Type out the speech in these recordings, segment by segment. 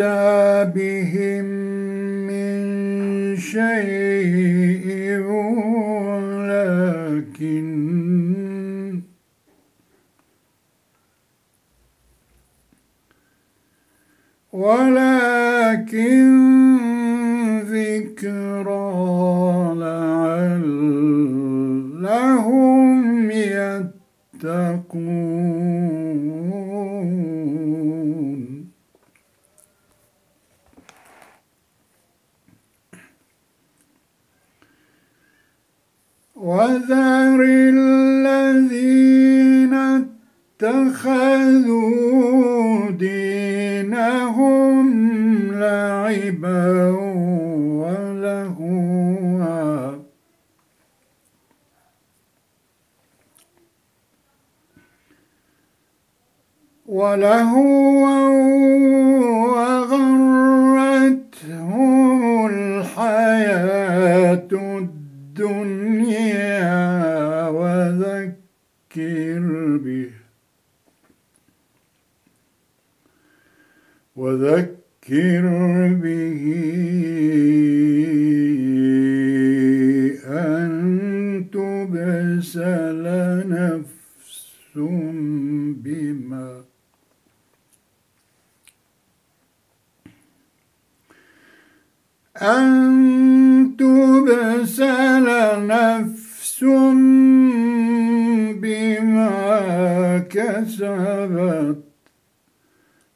متشابه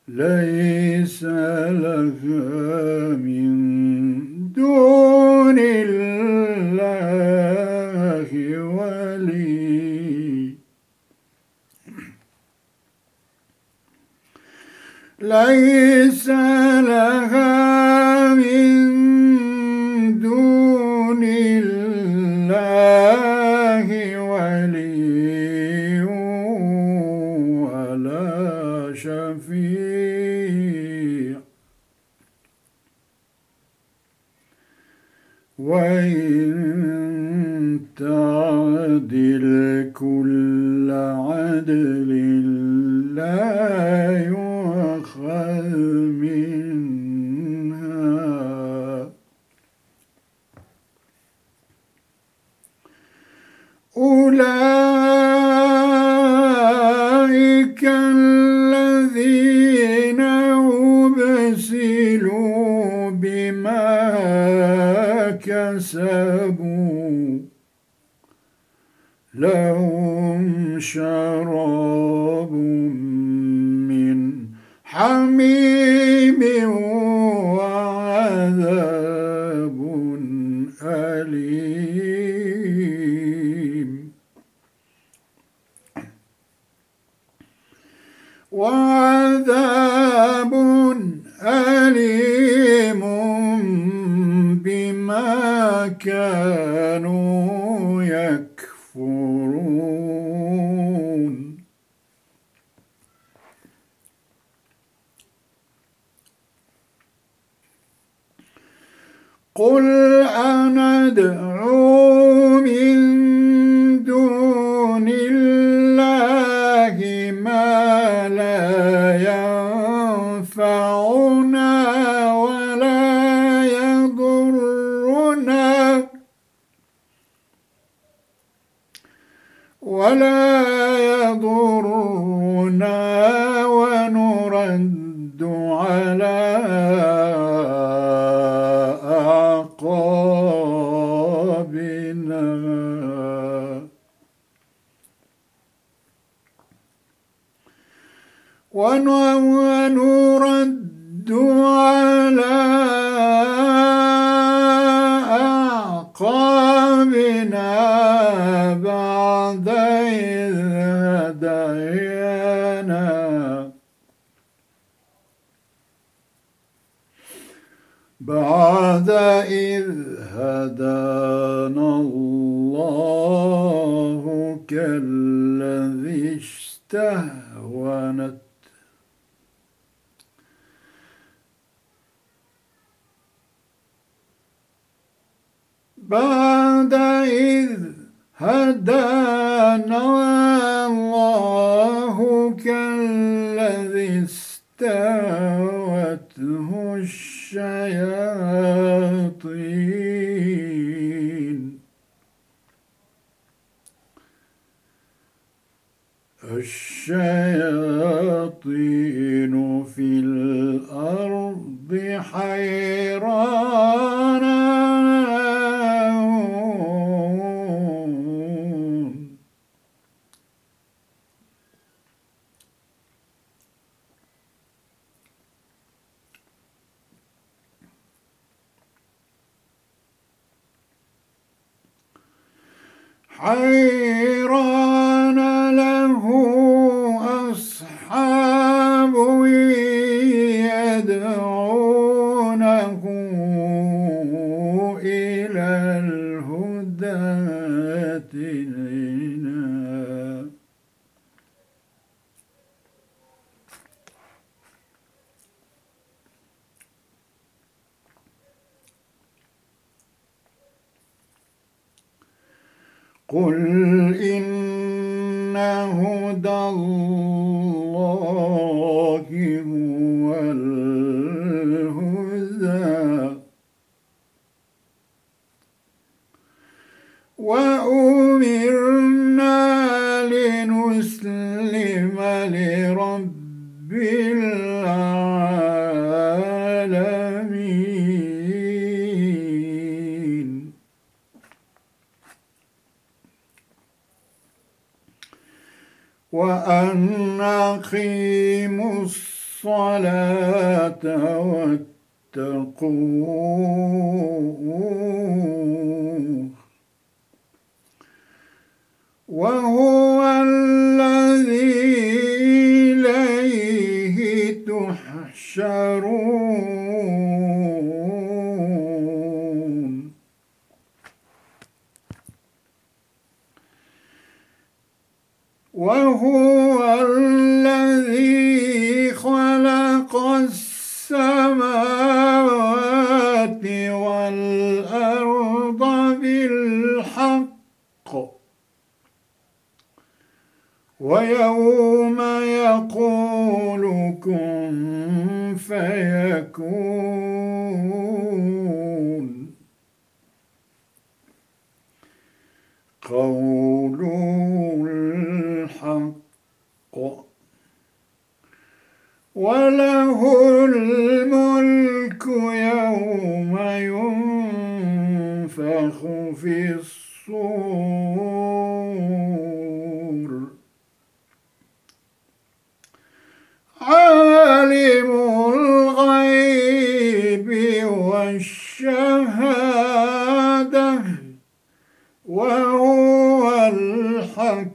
ليس لك من دون الله ولي. ليس لك من Why? كسبوا لهم شراب من حميم كانوا يكفرون. قل أنا أدعو حيران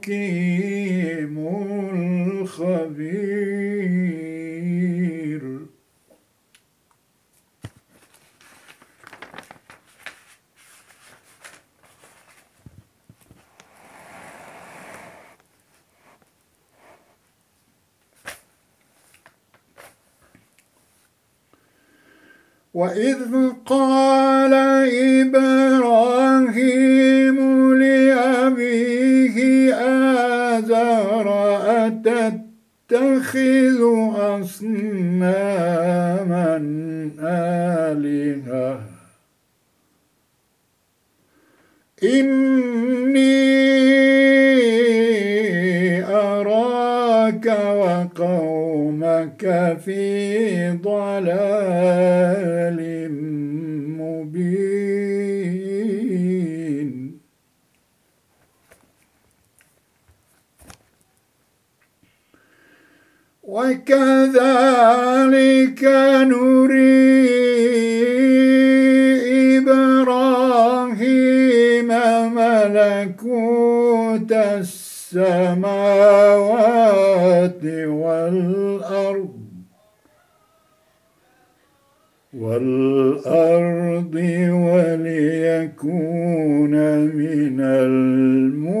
الحكيم الخبير. وإذ قال ملكوت السماوات والأرض والأرض وليكون من الموقنين.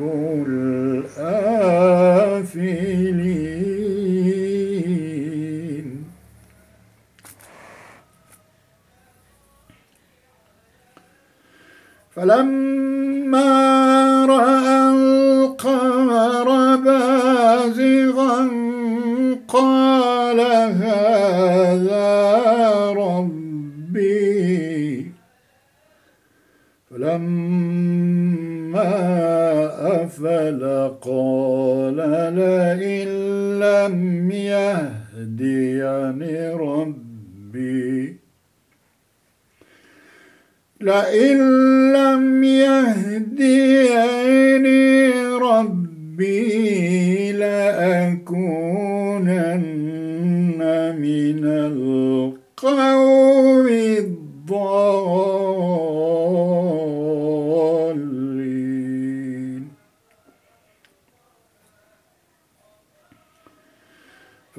الآفلين. فلما رأى القمر بازغا قال هذا قال لئن لم يهديني ربي لئن لم يهديني ربي لأكونن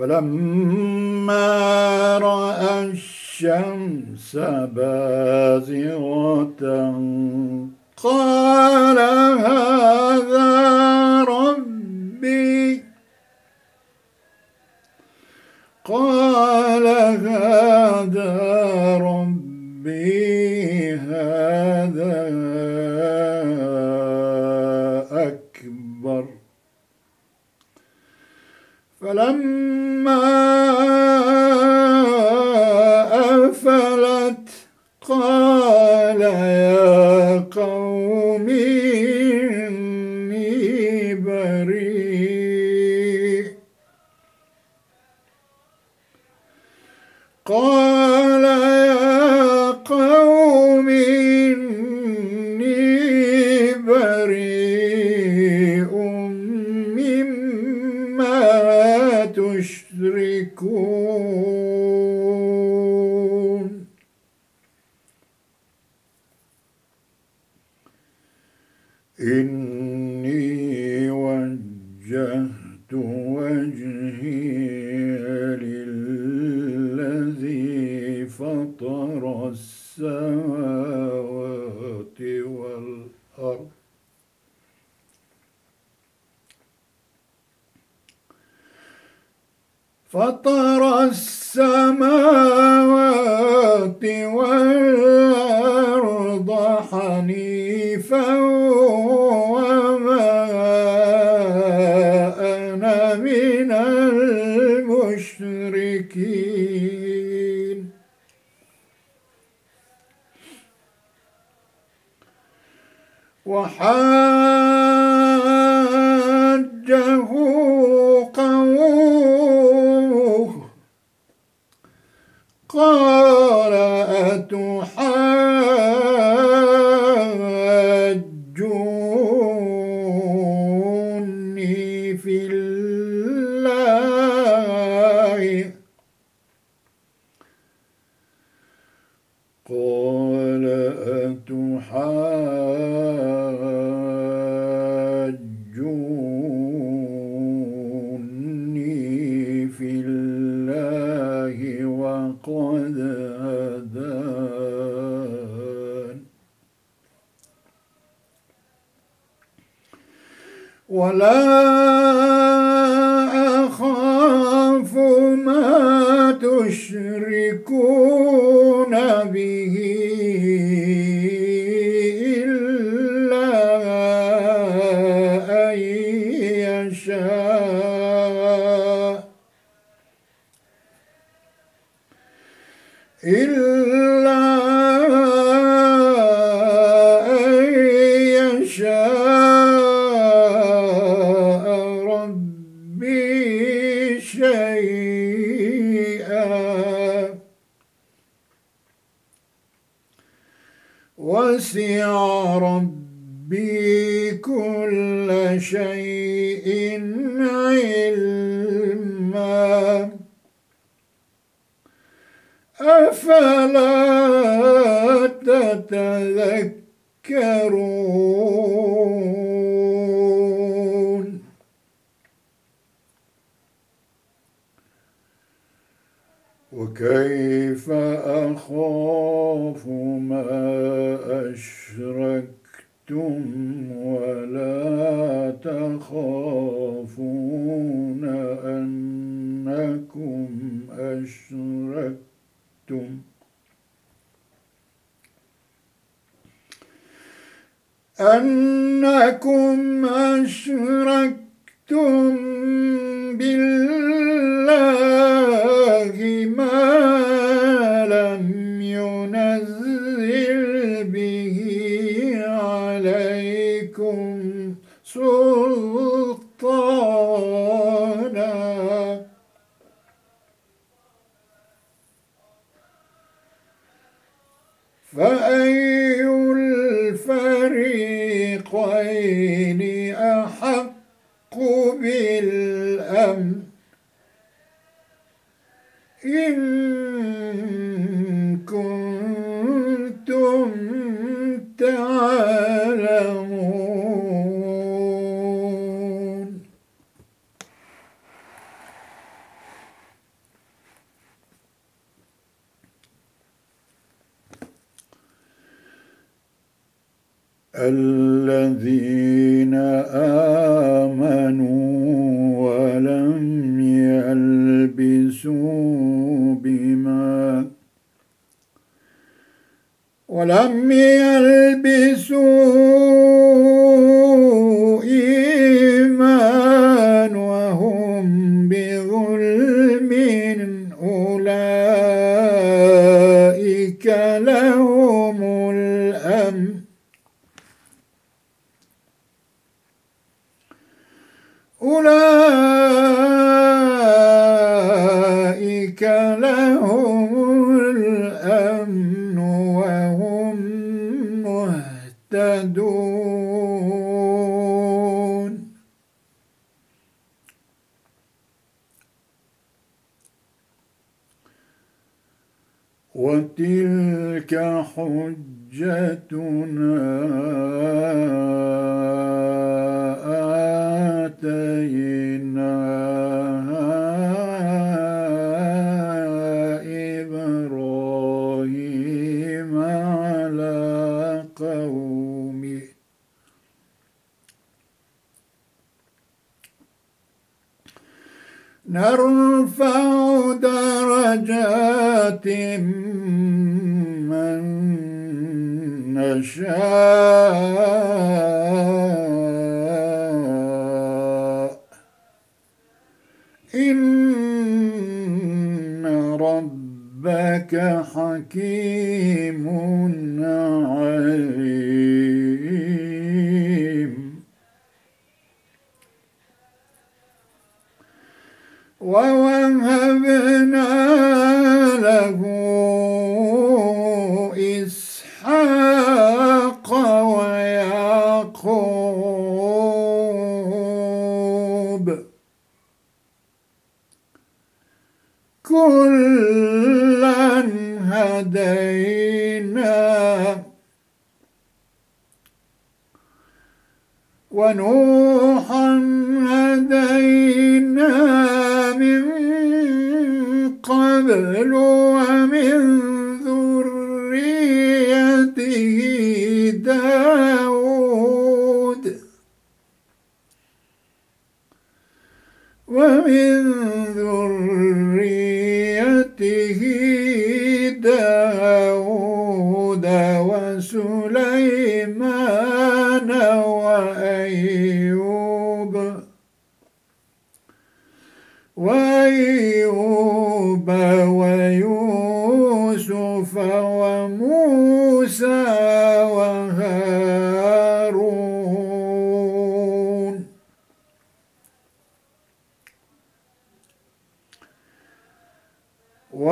فلما رأى الشمس بازغة قال هذا ربي. قال هذا ربي هذا أكبر فلما المشركين. وحاجه قومه قال إلا لهم الأمن. أولئك وتلك حجتنا آتيناها. نرفع درجات من نشاء. إن ربك حكيم عليم. why am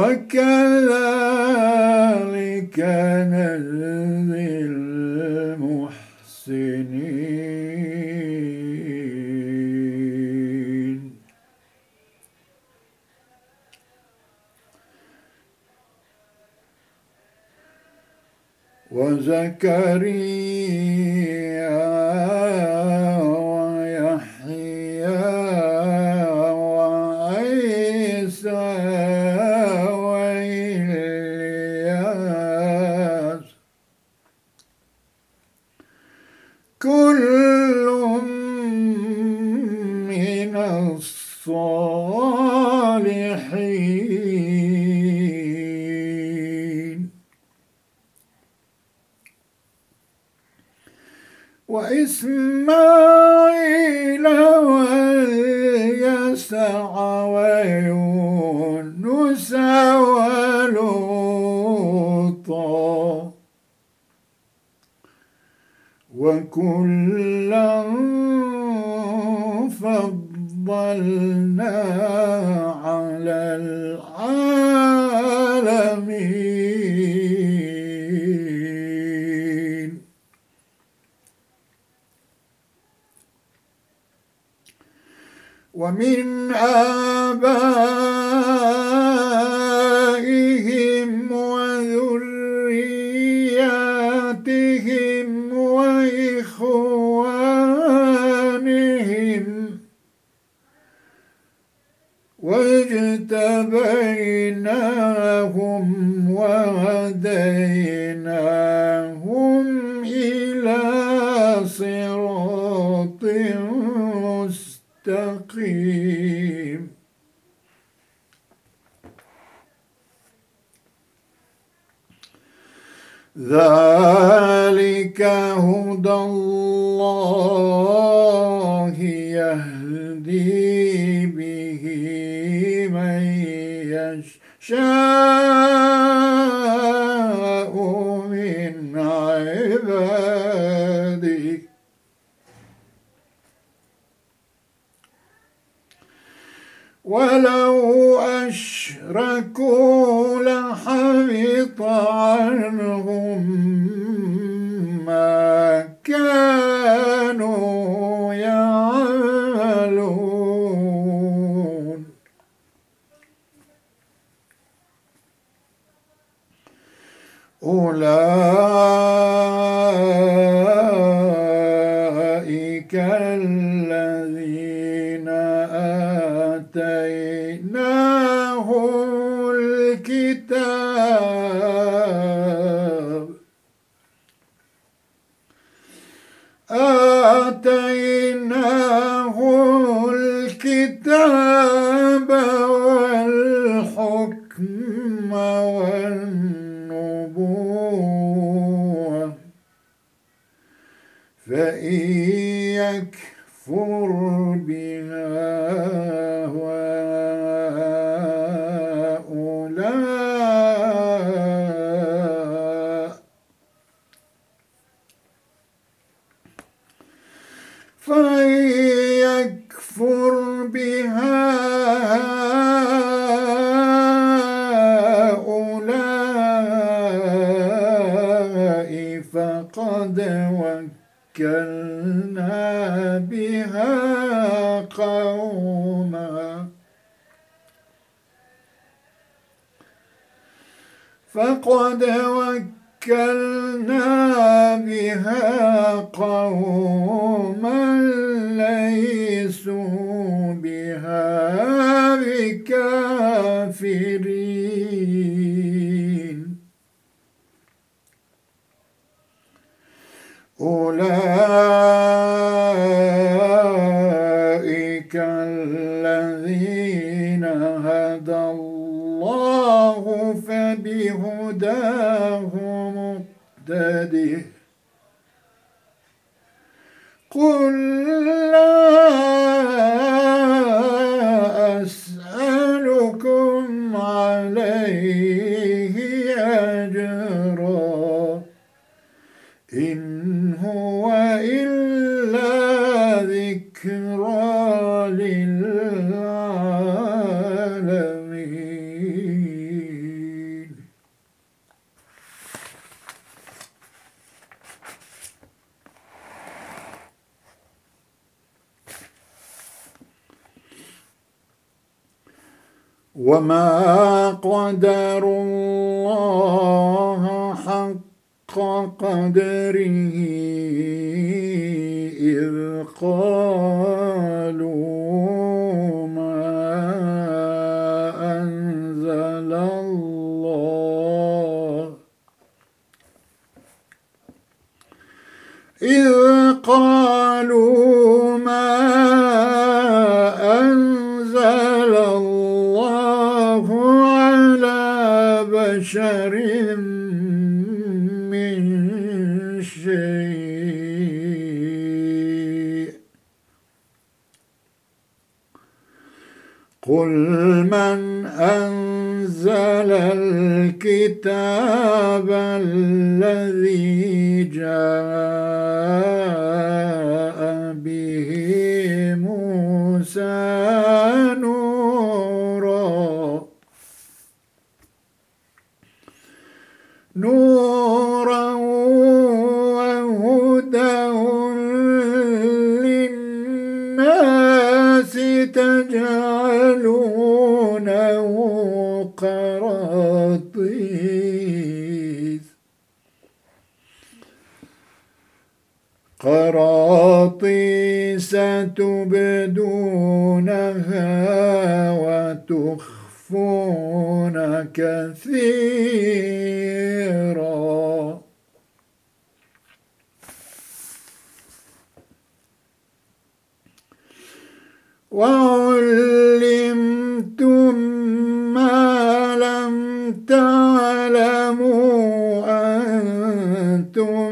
وكذلك نجزي المحسنين. وزكريا وكلا فضلنا على العالمين. ومن آبائهم واجتبيناهم وهديناهم إلى صراط مستقيم ذلك هدى الله يشاء من عباده ولو أشركوا لحبط عنهم ما كانوا يعملون أولئك فإن يكفر بها هؤلاء فإن يكفر بها فقد وكلنا بها قوما ليسوا بها بكافرين. أولئك قل لا أسألكم عليه أجرا إن هو إلا ذكرى للعالمين موسى نورا وهدى للناس تجعلونه قراطيس. قراطيس تبدونها وتخفى يخفون كثيرا. وعلمتم ما لم تعلموا أنتم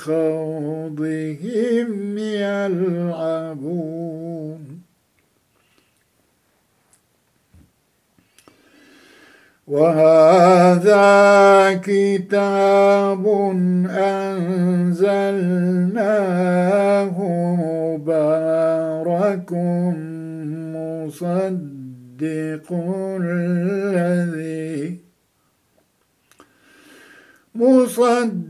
خوضهم يلعبون. وهذا كتاب أنزلناه مبارك مصدق الذي مصدق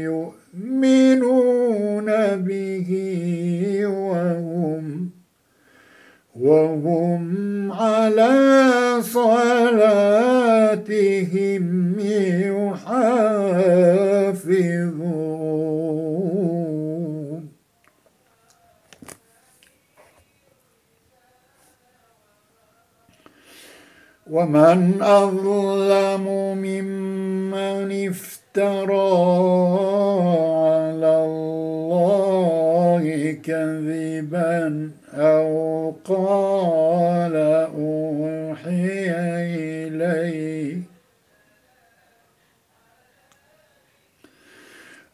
به وهم وهم على صلاتهم يحافظون. ومن أظلم ممن افترى أو قال أوحي إليه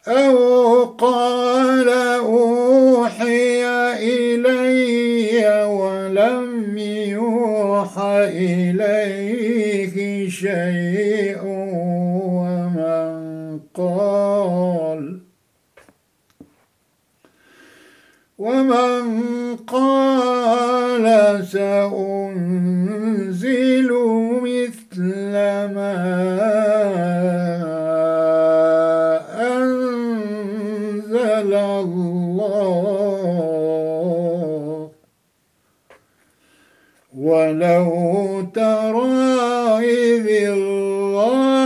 أو قال أوحي إلي ولم يوحى إليه شيء ومن قال. ومن قال سأنزل مثل ما ولو ترى إذ الظالمون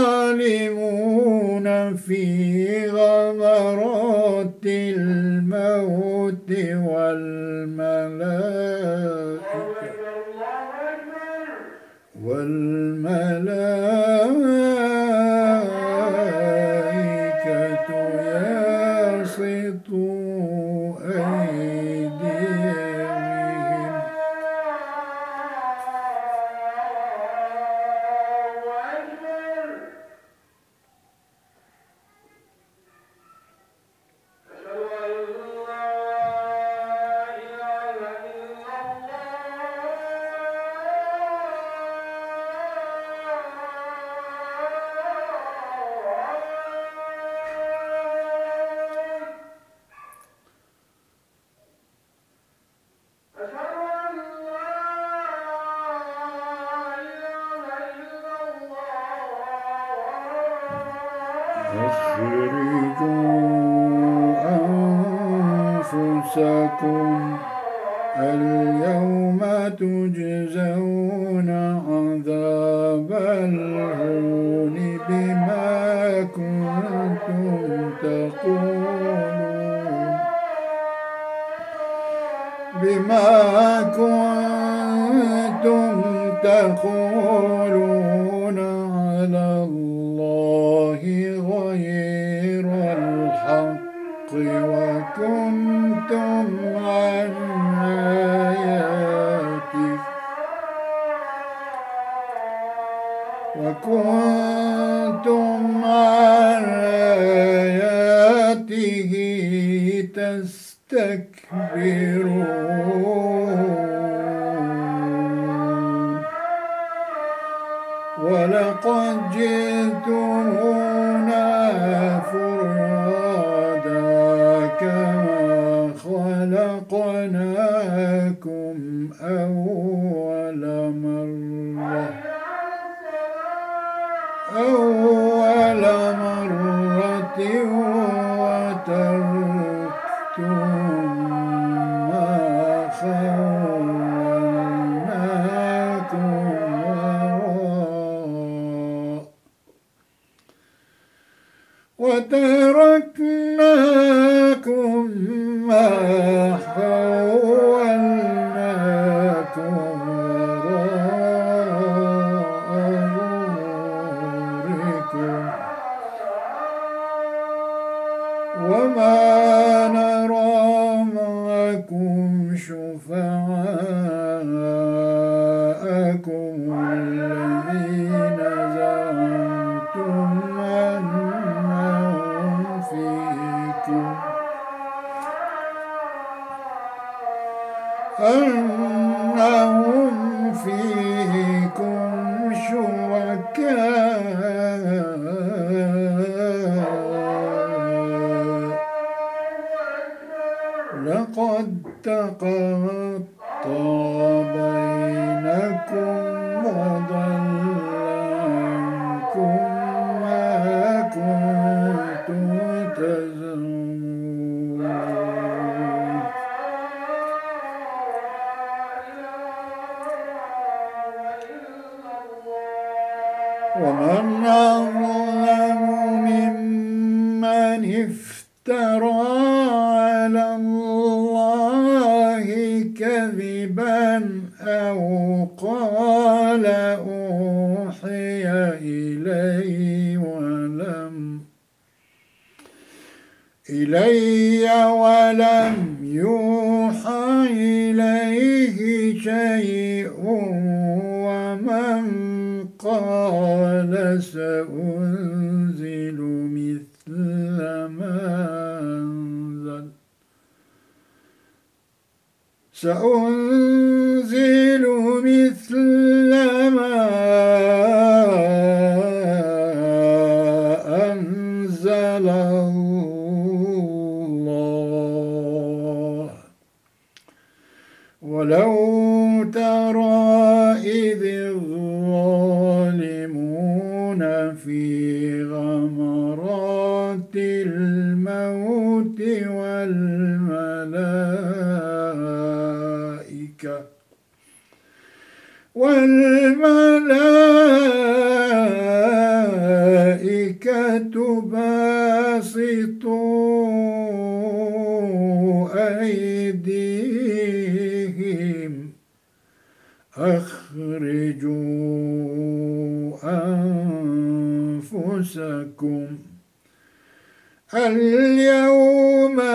في غمرات الموت والملائكة وما نرى معكم شهداء إلي ولم يوحى إليه شيء ومن قال سأنزل مثل ما أنزل. سأنزل مثل والملائكة باسطوا أيديهم. أخرجوا أنفسكم. اليوم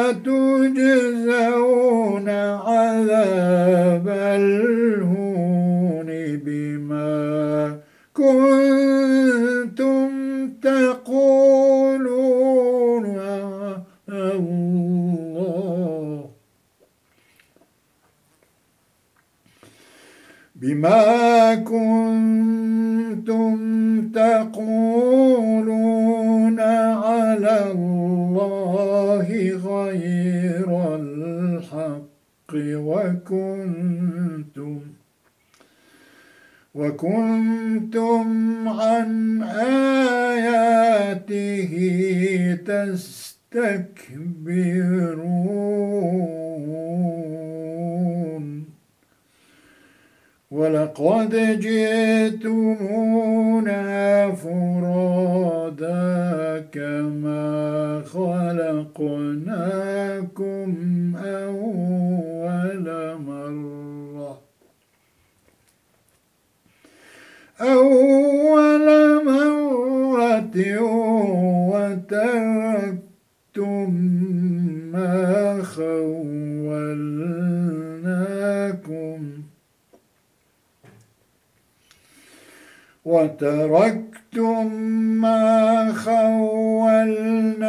وتركتم ما خولناكم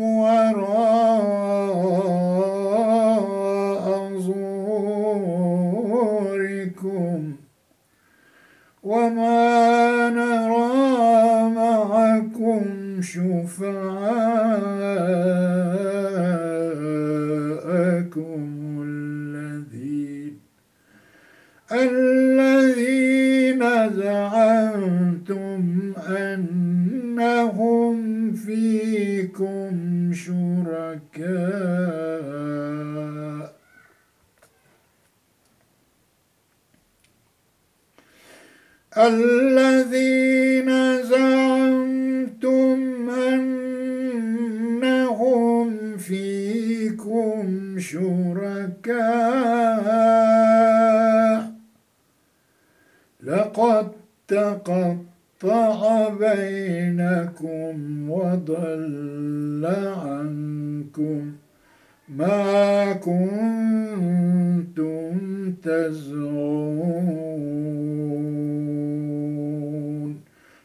وراء ظهوركم وما نرى معكم شفعاءكم الذين الذين زعمتم أنهم فيكم شركاء. الذين زعمتم أنهم فيكم شركاء. لقد تقطع بينكم وضل عنكم ما كنتم تزعمون.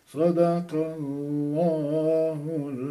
صدق الله العظيم.